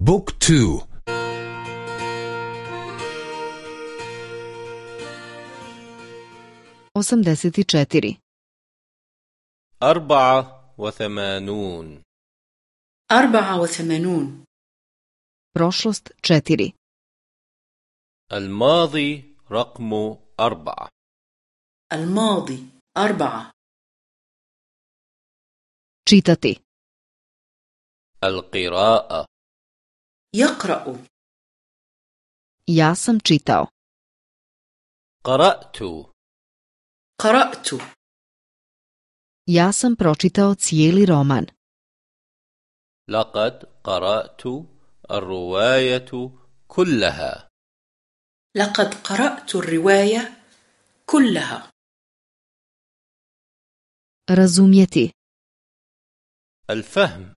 بوك تو osamdeset četiri. أربعة وثمانون أربعة وثمانون prošlost četiri. الماضي رقم أربعة الماضي أربعة čitati. القراءة يقرأ. Ja sam čitao. قرأت. قرأت. Ja sam pročitao cijeli roman. لقد قرأت الرواية كلها. لقد قرأت الرواية كلها. Razumjeti. الفهم.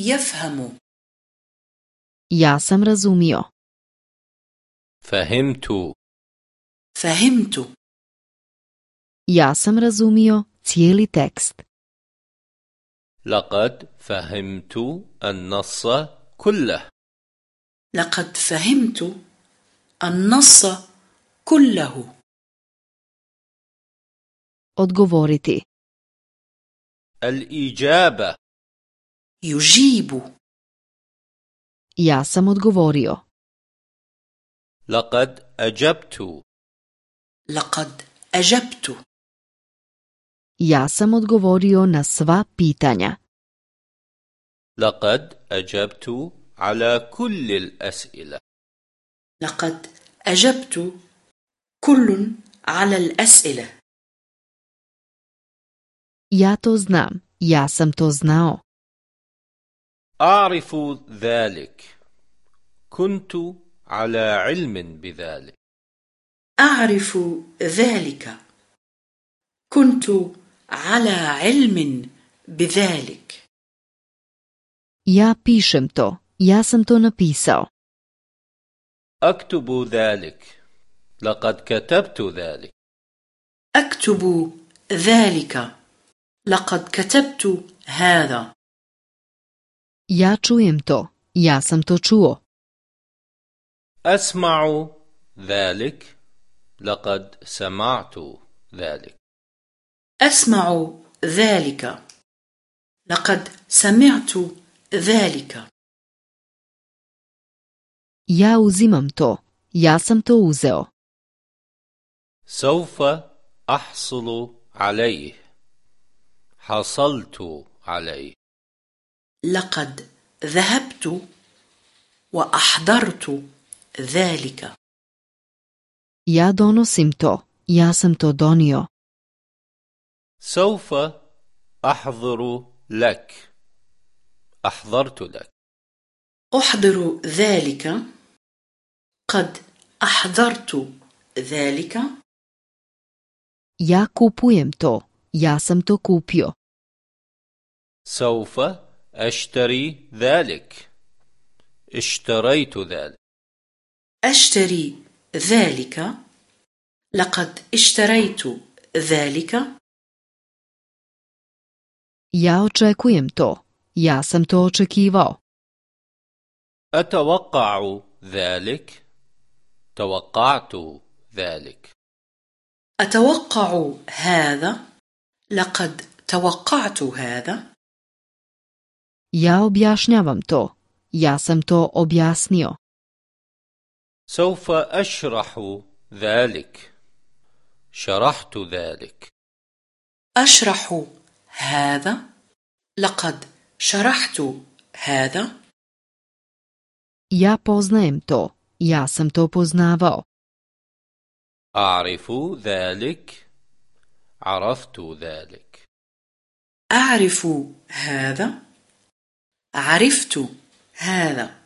يفهم. Ja sam razumio فهمت فهمت ja sam razumio cijeli tekst. لقد فهمت النص كله لقد فهمت النص كله odgovoriti. الإجابة يجيب ja sam odgovorio لقد أجبت لقد أجبت ja sam odgovorio na sva pitanja لقد أجبت على كل الأسئلة لقد أجبت كل على الأسئلة ja to znam ja sam to znao أعرف ذلك. كنت على علم بذلك. أعرف ذلك. كنت على علم بذلك. Ja pišem to. Ja sam to napisao أكتب ذلك. لقد كتبت ذلك. أكتب ذلك. لقد كتبت هذا. Ja čujem to. Ja sam to čuo. أسمع ذلك لقد سمعت ذلك. أسمع ذلك. لقد سمعت ذلك. Ja uzimam to. Ja sam to uzeo. سوف أحصل عليه. حصلت عليه. لقد ذهبت وأحضرت ذلك. Ja donosim to ja sam to donio. سوف أحضر لك. أحضرت لك. أحضر ذلك. قد أحضرت ذلك. Ja kupujem to ja sam to kupio. سوف أشتري ذلك. اشتريت ذلك. أشتري ذلك. لقد اشتريت ذلك. Ja očekujem to. Ja sam to očekivao. أتوقع ذلك. توقعت ذلك. أتوقع هذا. لقد توقعت هذا. Ja objašnjavam to ja sam to objasnio سوف أشرح ذلك شرحت ذلك أشرح هذا لقد شرحت هذا ja poznajem to ja sam to poznavao أعرف ذلك عرفت ذلك أعرف هذا عرفت هذا.